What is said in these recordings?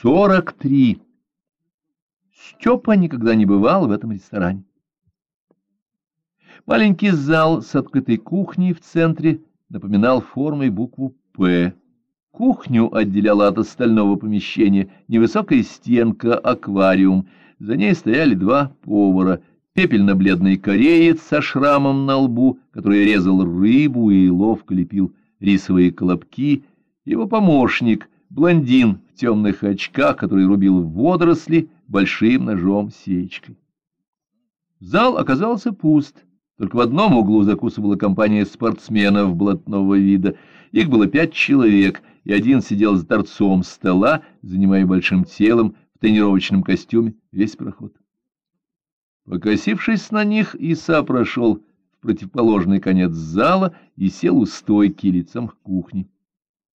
Сорок три. Степа никогда не бывал в этом ресторане. Маленький зал с открытой кухней в центре напоминал формой букву «П». Кухню отделяла от остального помещения невысокая стенка, аквариум. За ней стояли два повара, пепельно-бледный кореец со шрамом на лбу, который резал рыбу и ловко лепил рисовые колобки, его помощник, блондин в темных очках, который рубил водоросли большим ножом-сечкой. Зал оказался пуст. Только в одном углу закусывала компания спортсменов блатного вида. Их было пять человек, и один сидел за торцом стола, занимая большим телом в тренировочном костюме весь проход. Покосившись на них, Иса прошел в противоположный конец зала и сел у стойки лицом к кухне.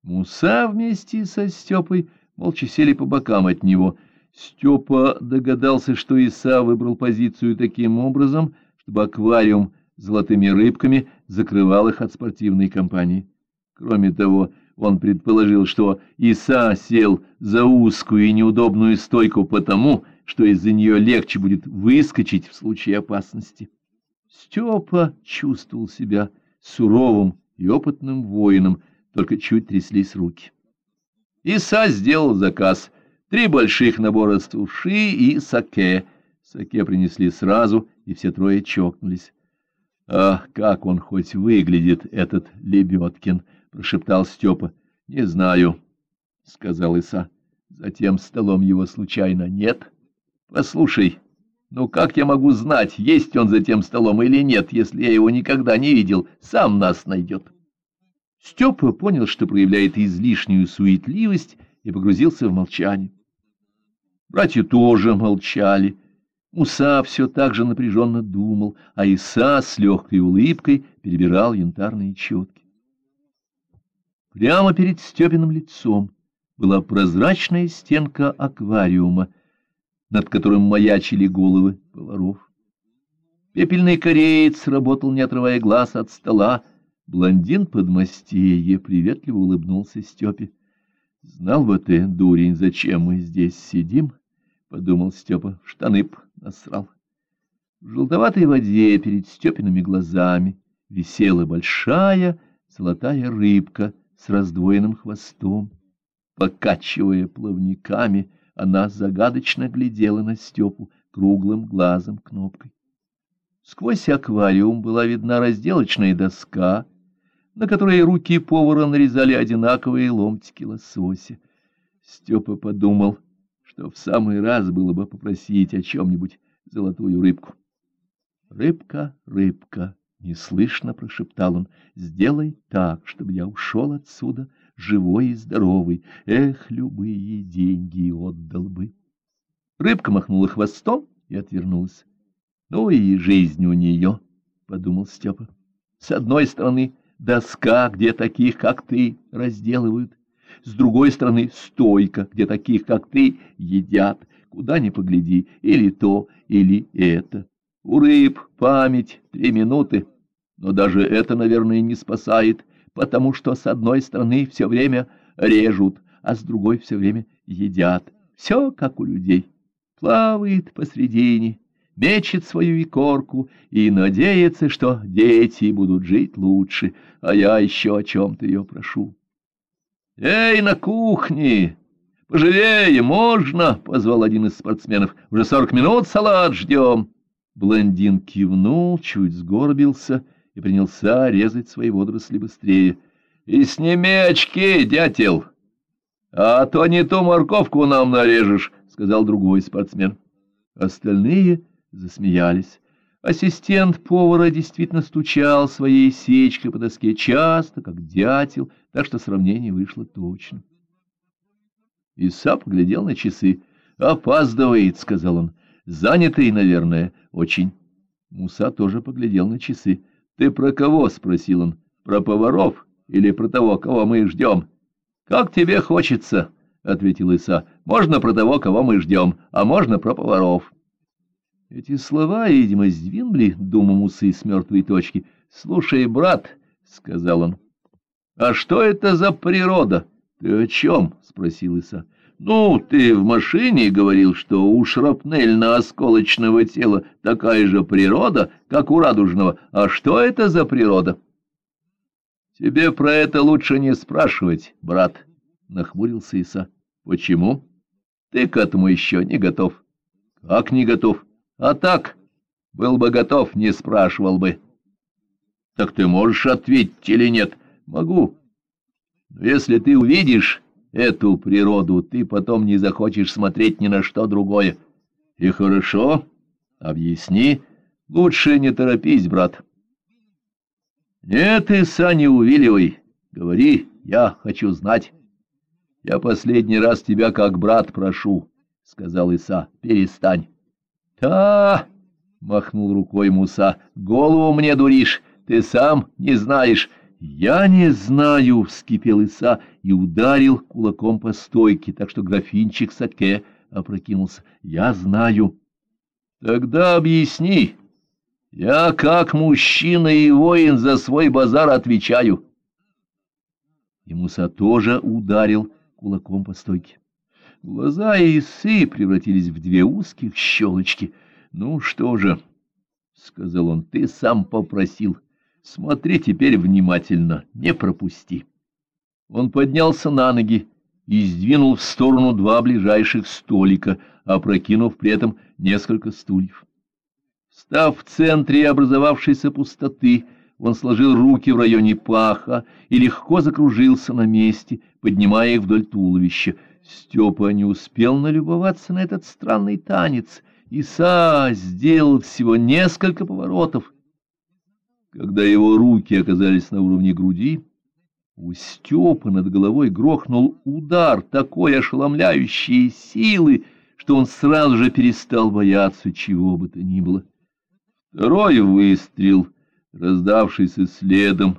Муса вместе со Степой молча сели по бокам от него. Степа догадался, что Иса выбрал позицию таким образом, чтобы аквариум с золотыми рыбками закрывал их от спортивной компании. Кроме того, он предположил, что Иса сел за узкую и неудобную стойку потому, что из-за нее легче будет выскочить в случае опасности. Степа чувствовал себя суровым и опытным воином, только чуть тряслись руки. Иса сделал заказ. Три больших набора суши и саке. Саке принесли сразу, и все трое чокнулись. — А как он хоть выглядит, этот Лебедкин? — прошептал Степа. — Не знаю, — сказал Иса. — За тем столом его случайно нет? — Послушай, ну как я могу знать, есть он за тем столом или нет, если я его никогда не видел? Сам нас найдет. Степа понял, что проявляет излишнюю суетливость, и погрузился в молчание. Братья тоже молчали. Муса все так же напряженно думал, а Иса с легкой улыбкой перебирал янтарные четки. Прямо перед Степиным лицом была прозрачная стенка аквариума, над которым маячили головы поваров. Пепельный кореец работал, не отрывая глаз от стола. Блондин подмастерье приветливо улыбнулся Степе. — Знал бы ты, дурень, зачем мы здесь сидим? — подумал Степа. — Штаны б насрал. В желтоватой воде перед Степиными глазами висела большая золотая рыбка с раздвоенным хвостом. Покачивая плавниками, она загадочно глядела на Степу круглым глазом кнопкой. Сквозь аквариум была видна разделочная доска, на которой руки повара нарезали одинаковые ломтики лосося. Степа подумал, что в самый раз было бы попросить о чем-нибудь золотую рыбку. «Рыбка, рыбка!» — неслышно прошептал он. «Сделай так, чтобы я ушел отсюда живой и здоровый. Эх, любые деньги отдал бы!» Рыбка махнула хвостом и отвернулась. «Ну и жизнь у нее!» — подумал Степа. «С одной стороны, доска, где таких, как ты, разделывают. С другой стороны, стойка, где таких, как ты, едят. Куда ни погляди, или то, или это. У рыб память три минуты, но даже это, наверное, не спасает, потому что с одной стороны все время режут, а с другой все время едят. Все как у людей. Плавает посредине, мечет свою икорку и надеется, что дети будут жить лучше, а я еще о чем-то ее прошу. «Эй, на кухне! Поживее, можно!» — позвал один из спортсменов. «Уже сорок минут салат ждем!» Блондин кивнул, чуть сгорбился и принялся резать свои водоросли быстрее. «И сними очки, дятел! А то не ту морковку нам нарежешь!» — сказал другой спортсмен. Остальные засмеялись. Ассистент повара действительно стучал своей сечкой по доске часто, как дятел, так что сравнение вышло точно. Иса поглядел на часы. «Опаздывает», — сказал он. «Занятый, наверное, очень». Муса тоже поглядел на часы. «Ты про кого?» — спросил он. «Про поваров или про того, кого мы ждем?» «Как тебе хочется», — ответил Иса. «Можно про того, кого мы ждем, а можно про поваров». Эти слова, видимо, сдвинули думу Мусы с мертвой точки. — «Слушай, брат, — сказал он, — а что это за природа? — Ты о чем? — спросил Иса. — Ну, ты в машине говорил, что у шрапнельно-осколочного тела такая же природа, как у радужного. А что это за природа? — Тебе про это лучше не спрашивать, брат, — нахмурился Иса. — Почему? Ты к этому еще не готов. — Как не готов? А так, был бы готов, не спрашивал бы. — Так ты можешь ответить или нет? — Могу. Но если ты увидишь эту природу, ты потом не захочешь смотреть ни на что другое. И хорошо, объясни, лучше не торопись, брат. Нет, Иса, не увиливай, говори, я хочу знать. Я последний раз тебя как брат прошу, — сказал Иса, — перестань. Та, — махнул рукой Муса, — голову мне дуришь, ты сам не знаешь, «Я не знаю», — вскипел Иса и ударил кулаком по стойке, так что графинчик саке опрокинулся. «Я знаю». «Тогда объясни. Я, как мужчина и воин, за свой базар отвечаю». И Муса тоже ударил кулаком по стойке. Глаза Исы превратились в две узких щелочки. «Ну что же», — сказал он, — «ты сам попросил». Смотри теперь внимательно, не пропусти. Он поднялся на ноги и сдвинул в сторону два ближайших столика, опрокинув при этом несколько стульев. Став в центре образовавшейся пустоты, он сложил руки в районе паха и легко закружился на месте, поднимая их вдоль туловища. Степа не успел налюбоваться на этот странный танец. Иса сделал всего несколько поворотов — когда его руки оказались на уровне груди, у Степы над головой грохнул удар такой ошеломляющей силы, что он сразу же перестал бояться чего бы то ни было. Второй выстрел, раздавшийся следом,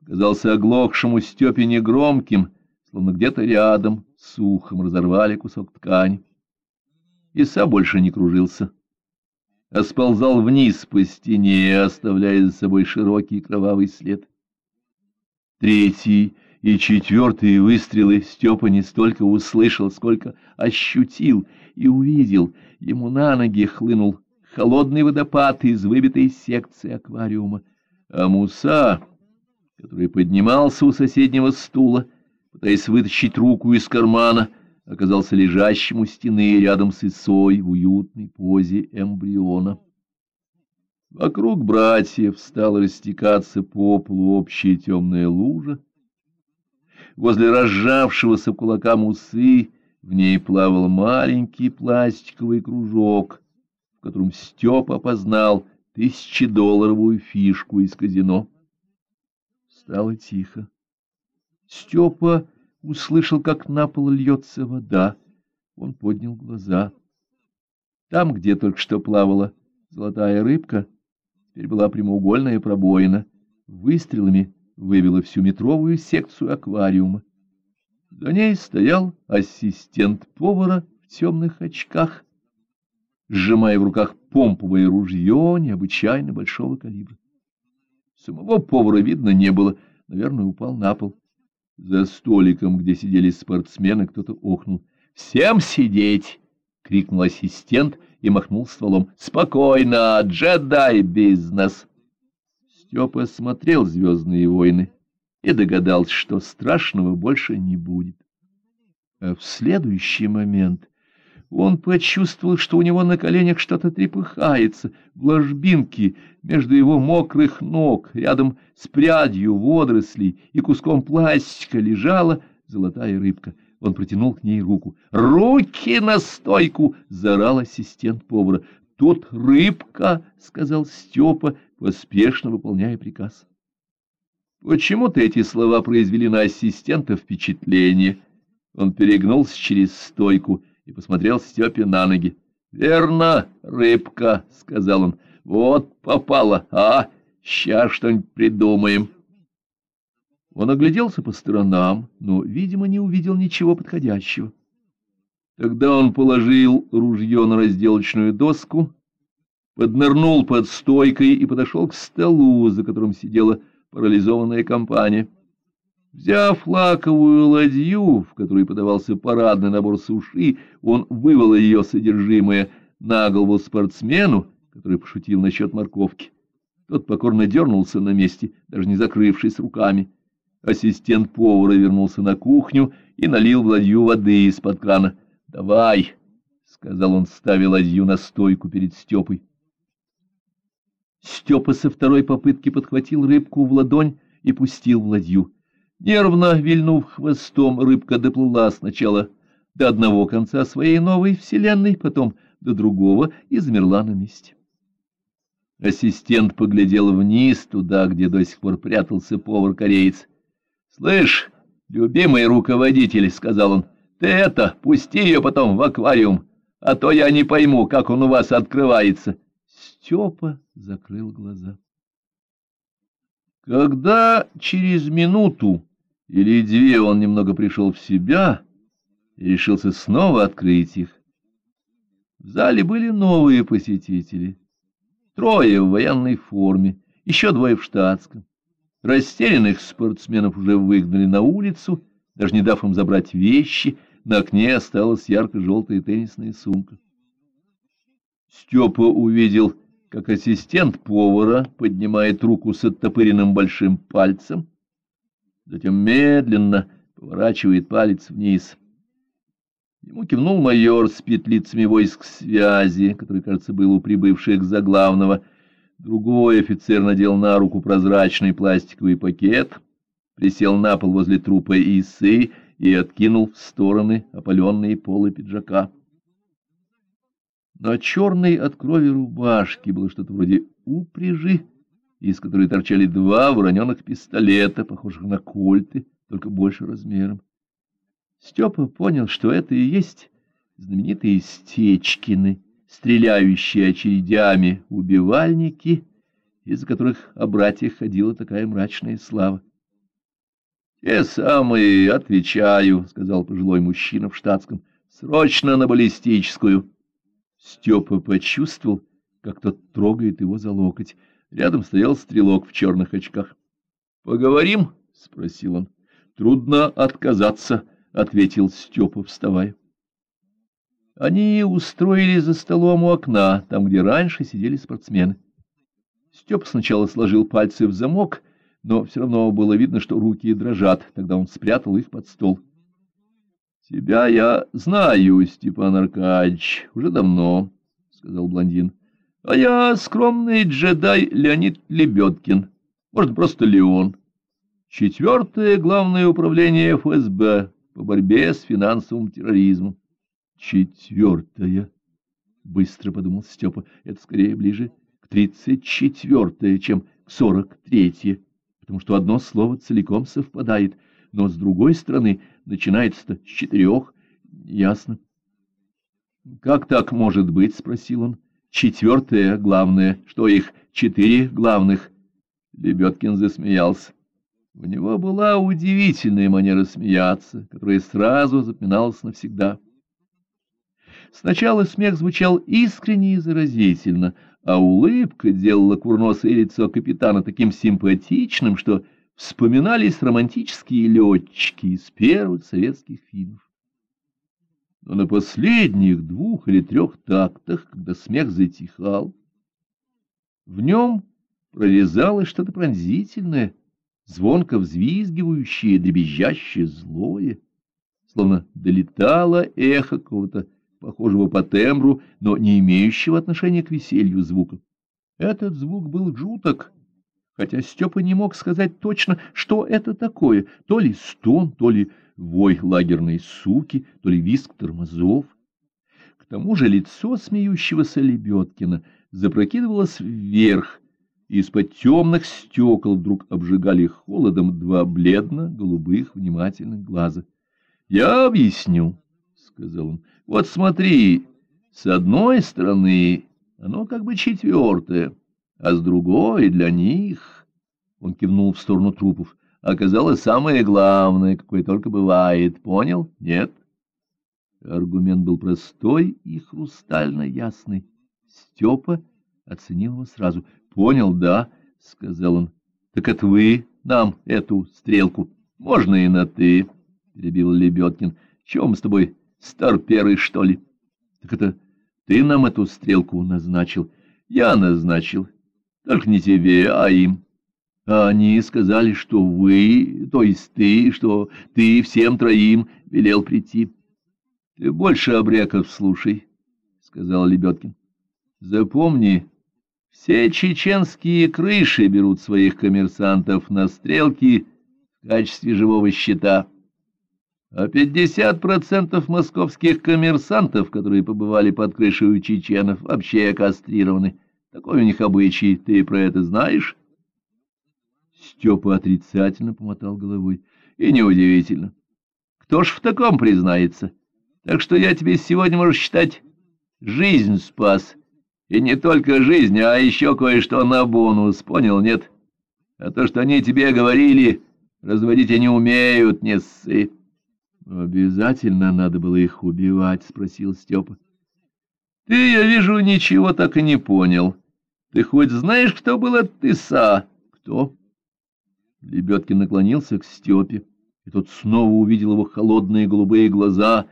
показался оглохшему Степе негромким, словно где-то рядом с ухом разорвали кусок ткани. Иса больше не кружился а сползал вниз по стене, оставляя за собой широкий кровавый след. Третий и четвертый выстрелы Степа не столько услышал, сколько ощутил и увидел. Ему на ноги хлынул холодный водопад из выбитой секции аквариума, а Муса, который поднимался у соседнего стула, пытаясь вытащить руку из кармана, оказался лежащим у стены рядом с Исой в уютной позе эмбриона. Вокруг братьев стала растекаться по полу общая темная лужа. Возле разжавшегося кулака мусы в ней плавал маленький пластиковый кружок, в котором Степа опознал тысячедолларовую фишку из казино. Стало тихо. Степа услышал, как на пол льется вода. Он поднял глаза. Там, где только что плавала золотая рыбка, теперь была прямоугольная пробоина. Выстрелами вывела всю метровую секцию аквариума. За ней стоял ассистент повара в темных очках, сжимая в руках помповое ружье необычайно большого калибра. Самого повара видно не было, наверное, упал на пол. За столиком, где сидели спортсмены, кто-то охнул. «Всем сидеть!» — крикнул ассистент и махнул стволом. «Спокойно, джедай-бизнес!» Степа смотрел «Звездные войны» и догадался, что страшного больше не будет. А в следующий момент он почувствовал, что у него на коленях что-то трепыхается, в ложбинке между его мокрых ног, рядом с прядью водорослей и куском пластика лежала золотая рыбка. Он протянул к ней руку. «Руки на стойку!» — заорал ассистент повара. «Тут рыбка!» — сказал Степа, поспешно выполняя приказ. Почему-то эти слова произвели на ассистента впечатление. Он перегнулся через стойку и посмотрел Степе на ноги. — Верно, рыбка, — сказал он. — Вот попала, а? Сейчас что-нибудь придумаем. Он огляделся по сторонам, но, видимо, не увидел ничего подходящего. Тогда он положил ружье на разделочную доску, поднырнул под стойкой и подошел к столу, за которым сидела парализованная компания. Взяв лаковую ладью, в которой подавался парадный набор суши, он вывел ее содержимое на голову спортсмену, который пошутил насчет морковки. Тот покорно дернулся на месте, даже не закрывшись руками. Ассистент повара вернулся на кухню и налил в ладью воды из-под крана. — Давай, — сказал он, ставя ладью на стойку перед Степой. Степа со второй попытки подхватил рыбку в ладонь и пустил в ладью. Нервно вильнув хвостом, рыбка доплыла сначала до одного конца своей новой вселенной, потом до другого и замерла на месте. Ассистент поглядел вниз, туда, где до сих пор прятался повар-кореец. — Слышь, любимый руководитель, — сказал он, — ты это, пусти ее потом в аквариум, а то я не пойму, как он у вас открывается. Степа закрыл глаза. Когда через минуту или две он немного пришел в себя и решился снова открыть их, в зале были новые посетители. Трое в военной форме, еще двое в штатском. Растерянных спортсменов уже выгнали на улицу, даже не дав им забрать вещи, на окне осталась ярко-желтая теннисная сумка. Степа увидел, как ассистент повара поднимает руку с оттопыренным большим пальцем, затем медленно поворачивает палец вниз. Ему кивнул майор с петлицами войск связи, который, кажется, был у прибывших за главного. Другой офицер надел на руку прозрачный пластиковый пакет, присел на пол возле трупа Исы и откинул в стороны опаленные полы пиджака. На черной от крови рубашке было что-то вроде упряжи, из которой торчали два вороненых пистолета, похожих на кольты, только больше размером. Степа понял, что это и есть знаменитые Стечкины, стреляющие очередями убивальники, из-за которых о братьях ходила такая мрачная слава. — Те самые, отвечаю, — сказал пожилой мужчина в штатском, — срочно на баллистическую. Степа почувствовал, как тот трогает его за локоть. Рядом стоял стрелок в черных очках. — Поговорим? — спросил он. — Трудно отказаться, — ответил Степа, вставая. Они устроили за столом у окна, там, где раньше сидели спортсмены. Степа сначала сложил пальцы в замок, но все равно было видно, что руки дрожат. Тогда он спрятал их под стол. — Тебя я знаю, Степан Аркадьевич, уже давно, — сказал блондин. — А я скромный джедай Леонид Лебедкин, может, просто Леон. Четвертое главное управление ФСБ по борьбе с финансовым терроризмом. — Четвертое, — быстро подумал Степа, — это скорее ближе к тридцать четвертое, чем к сорок третье, потому что одно слово целиком совпадает — но с другой стороны начинается-то с четырех. Ясно. — Как так может быть? — спросил он. — Четвертое главное. Что их четыре главных? Лебедкин засмеялся. У него была удивительная манера смеяться, которая сразу запоминалась навсегда. Сначала смех звучал искренне и заразительно, а улыбка делала курносое лицо капитана таким симпатичным, что вспоминались романтические летчики из первых советских фильмов. Но на последних двух или трех тактах, когда смех затихал, в нем прорезалось что-то пронзительное, звонко взвизгивающее, дребезжащее, злое, словно долетало эхо какого-то похожего по тембру, но не имеющего отношения к веселью звука. Этот звук был жуток, хотя Степа не мог сказать точно, что это такое, то ли стон, то ли вой лагерной суки, то ли виск тормозов. К тому же лицо смеющегося Лебедкина запрокидывалось вверх, и из-под темных стекол вдруг обжигали холодом два бледно-голубых внимательных глаза. — Я объясню, — сказал он. — Вот смотри, с одной стороны оно как бы четвертое, а с другой для них, он кивнул в сторону трупов, оказалось самое главное, какое только бывает. Понял? Нет? Аргумент был простой и хрустально ясный. Степа оценил его сразу. Понял, да, — сказал он. Так это вы нам эту стрелку. — Можно и на «ты», — перебил Лебедкин. — Чем с тобой, старперый, что ли? — Так это ты нам эту стрелку назначил? — Я назначил. Только не тебе, а им. Они сказали, что вы, то есть ты, что ты всем троим велел прийти. — Ты больше обреков слушай, — сказал Лебедкин. — Запомни, все чеченские крыши берут своих коммерсантов на стрелки в качестве живого щита. А 50% московских коммерсантов, которые побывали под крышей у чеченов, вообще кастрированы. Такой у них обычай, ты про это знаешь? Степа отрицательно помотал головой. И неудивительно. Кто ж в таком признается? Так что я тебе сегодня, можешь считать, жизнь спас. И не только жизнь, а еще кое-что на бонус, понял, нет? А то, что они тебе говорили, разводить они умеют, не ссы. Обязательно надо было их убивать, спросил Степа. Ты, я вижу, ничего так и не понял. Ты хоть знаешь, кто был от Тыса? Кто? Лебедкин наклонился к Степе, и тот снова увидел его холодные голубые глаза,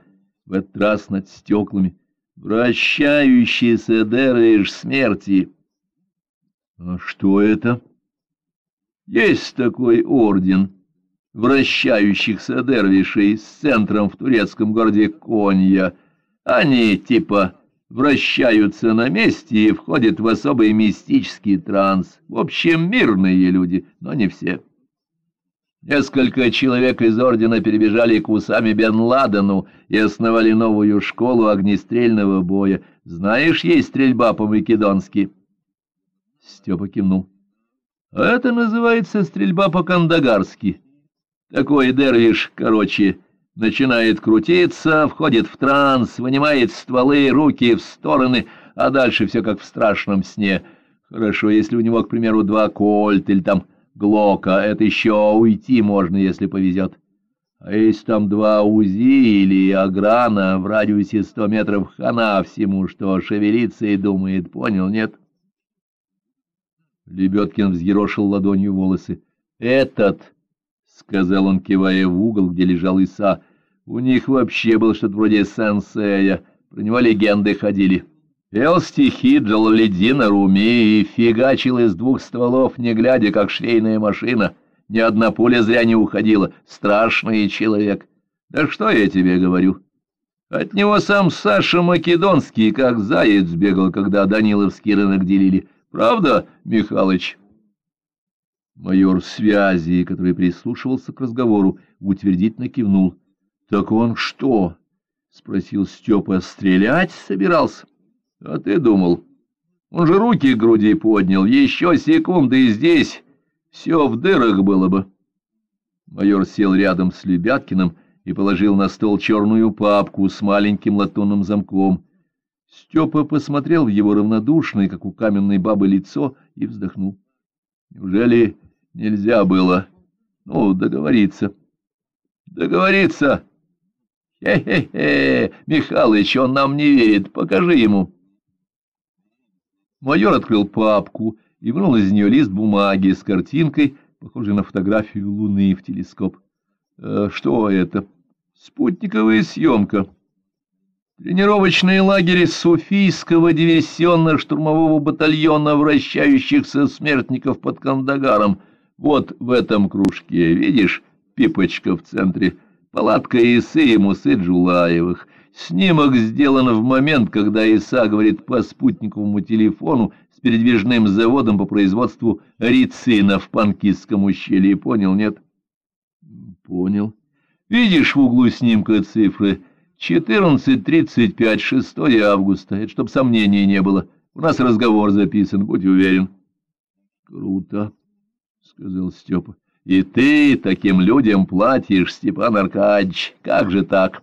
в этот раз над стеклами вращающийся дервиш смерти. А что это? Есть такой орден вращающихся дервишей с центром в турецком городе Конья. Они типа вращаются на месте и входят в особый мистический транс. В общем, мирные люди, но не все. Несколько человек из ордена перебежали к Усами бен Ладену и основали новую школу огнестрельного боя. Знаешь, есть стрельба по-македонски. Степа кивнул. Это называется стрельба по-кандагарски. Такой дервиш, короче, начинает крутиться, входит в транс, вынимает стволы, руки в стороны, а дальше все как в страшном сне. Хорошо, если у него, к примеру, два кольт или там Глока, это еще уйти можно, если повезет. А если там два УЗИ или Аграна в радиусе сто метров хана всему, что шевелится и думает, понял, нет? Лебедкин взъерошил ладонью волосы. «Этот!» — сказал он, кивая в угол, где лежал Иса. «У них вообще был что-то вроде сенсея, про него легенды ходили». Пел стихи Джалаледдина Руми и фигачил из двух стволов, не глядя, как швейная машина. Ни одна пуля зря не уходила. Страшный человек. Да что я тебе говорю? От него сам Саша Македонский, как заяц, бегал, когда Даниловский рынок делили. Правда, Михалыч? Майор связи, который прислушивался к разговору, утвердительно кивнул. — Так он что? — спросил Степа. — Стрелять собирался? — а ты думал, он же руки к груди поднял, еще секунды и здесь все в дырах было бы. Майор сел рядом с Лебяткиным и положил на стол черную папку с маленьким латунным замком. Степа посмотрел в его равнодушное, как у каменной бабы, лицо и вздохнул. Неужели нельзя было, ну, договориться? Договориться? Хе-хе-хе, Михалыч, он нам не верит, покажи ему. Майор открыл папку и вынул из нее лист бумаги с картинкой, похожей на фотографию Луны в телескоп. «Э, «Что это?» «Спутниковая съемка». Тренировочные лагеря Суфийского диверсионно-штурмового батальона вращающихся смертников под Кандагаром. Вот в этом кружке, видишь, пипочка в центре, палатка Исы и Мусы Джулаевых. Снимок сделан в момент, когда Иса говорит по спутниковому телефону с передвижным заводом по производству рицина в Панкистском ущелье. Понял, нет? Понял. Видишь в углу снимка цифры 14.35, 6 августа. Это чтоб сомнений не было. У нас разговор записан, будь уверен. Круто, сказал Степа. И ты таким людям платишь, Степан Аркадьевич. Как же так?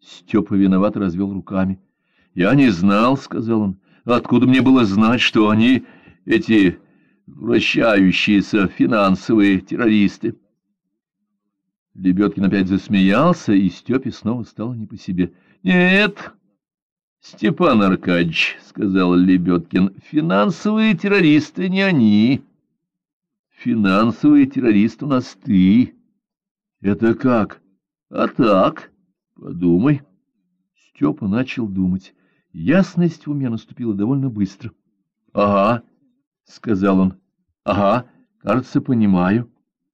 Степа виноват развел руками. — Я не знал, — сказал он. — Откуда мне было знать, что они, эти вращающиеся финансовые террористы? Лебедкин опять засмеялся, и Степе снова стало не по себе. — Нет, Степан Аркадьевич, — сказал Лебедкин, — финансовые террористы не они. Финансовый террорист у нас ты. — Это как? — А так, подумай. Степа начал думать. Ясность в уме наступила довольно быстро. — Ага, — сказал он. — Ага, кажется, понимаю.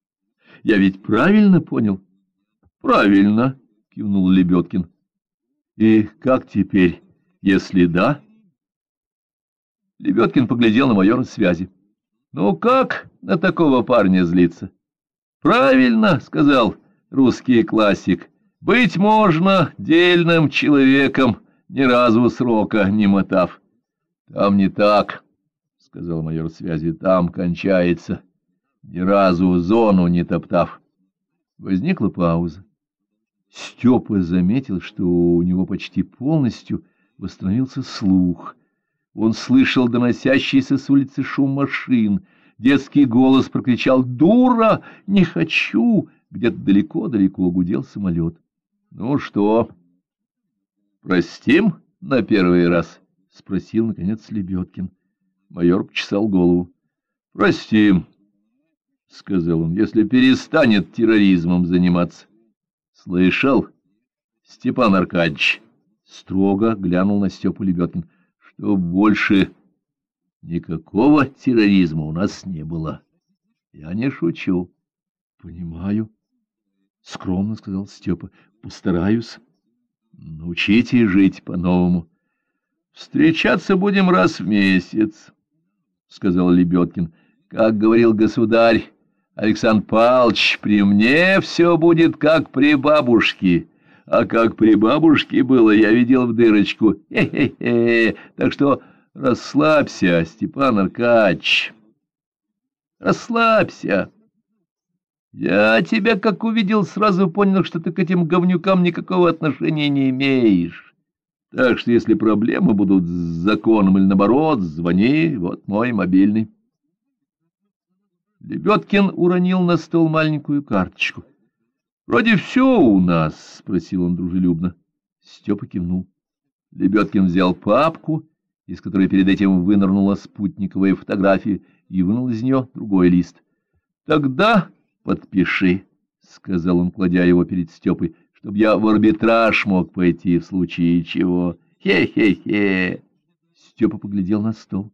— Я ведь правильно понял? — Правильно, — кивнул Лебедкин. — И как теперь, если да? Лебедкин поглядел на майора связи. — Ну как на такого парня злиться? — Правильно, — сказал русский классик. — Быть можно дельным человеком, ни разу срока не мотав. — Там не так, — сказал майор связи, — там кончается, ни разу зону не топтав. Возникла пауза. Степа заметил, что у него почти полностью восстановился слух. Он слышал доносящийся с улицы шум машин. Детский голос прокричал «Дура! Не хочу!» Где-то далеко-далеко гудел самолет. — Ну что, простим на первый раз? — спросил, наконец, Лебедкин. Майор почесал голову. — Простим, — сказал он, — если перестанет терроризмом заниматься. — Слышал, Степан Аркадьевич? Строго глянул на Степу Лебедкин. — Что больше никакого терроризма у нас не было. Я не шучу. — Понимаю. — скромно сказал Степа. — Постараюсь. Научите жить по-новому. — Встречаться будем раз в месяц, — сказал Лебедкин. — Как говорил государь Александр Павлович, при мне все будет как при бабушке. А как при бабушке было, я видел в дырочку. Хе-хе-хе. Так что расслабься, Степан Аркадьевич. Расслабься. Я тебя, как увидел, сразу понял, что ты к этим говнюкам никакого отношения не имеешь. Так что, если проблемы будут с законом или наоборот, звони, вот мой мобильный. Лебедкин уронил на стол маленькую карточку. — Вроде все у нас, — спросил он дружелюбно. Степа кивнул. Лебедкин взял папку, из которой перед этим вынырнула спутниковая фотография, и вынул из нее другой лист. — Тогда подпиши, — сказал он, кладя его перед Степой, — чтобы я в арбитраж мог пойти в случае чего. Хе-хе-хе. Степа поглядел на стол.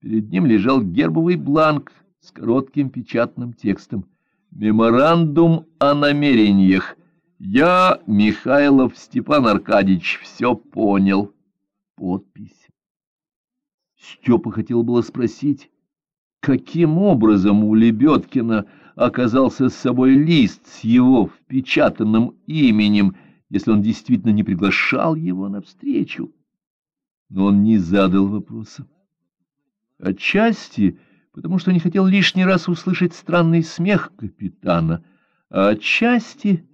Перед ним лежал гербовый бланк с коротким печатным текстом. «Меморандум о намерениях. Я, Михайлов Степан Аркадьевич, все понял». Подпись. Степа хотел было спросить, каким образом у Лебедкина оказался с собой лист с его впечатанным именем, если он действительно не приглашал его навстречу. Но он не задал вопроса. Отчасти, потому что не хотел лишний раз услышать странный смех капитана, а отчасти,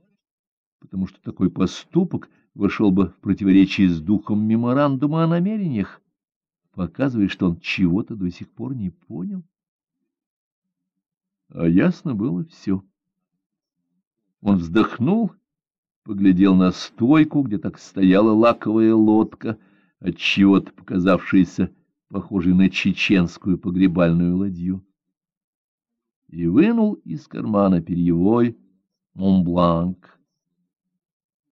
потому что такой поступок вошел бы в противоречие с духом меморандума о намерениях, показывая, что он чего-то до сих пор не понял. А ясно было все. Он вздохнул, поглядел на стойку, где так стояла лаковая лодка, отчего-то показавшаяся похожей на чеченскую погребальную ладью, и вынул из кармана перьевой Монбланк.